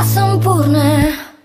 Ku tak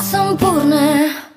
coração por né